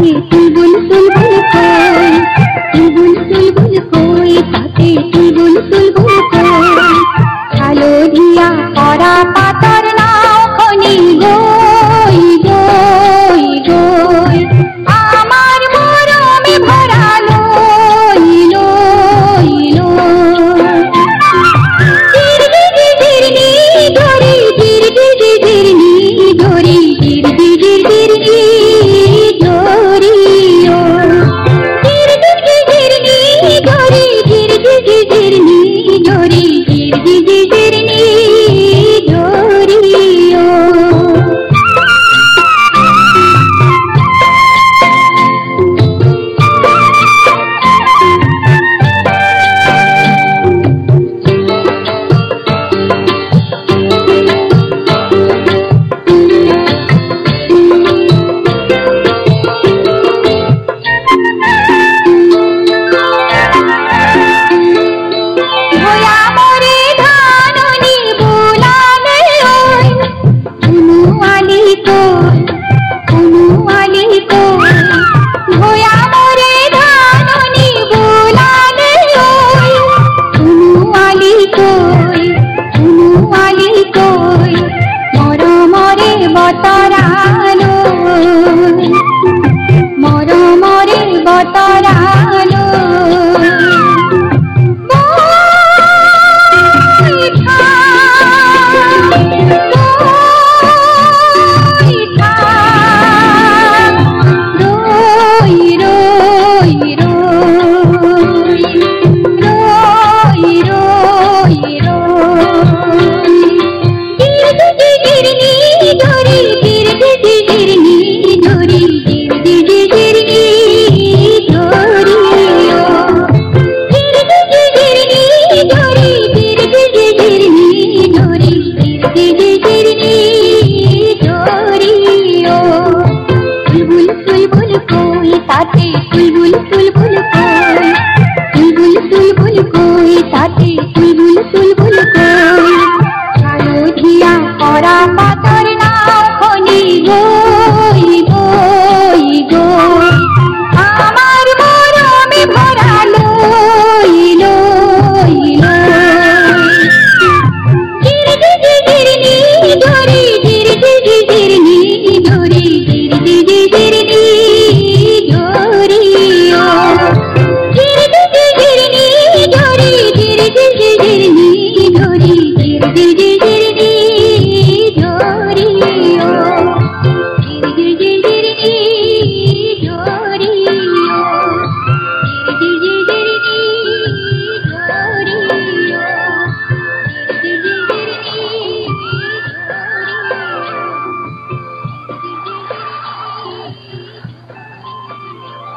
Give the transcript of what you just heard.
aqui. कोई साथी ಕಿರುತಿರಿ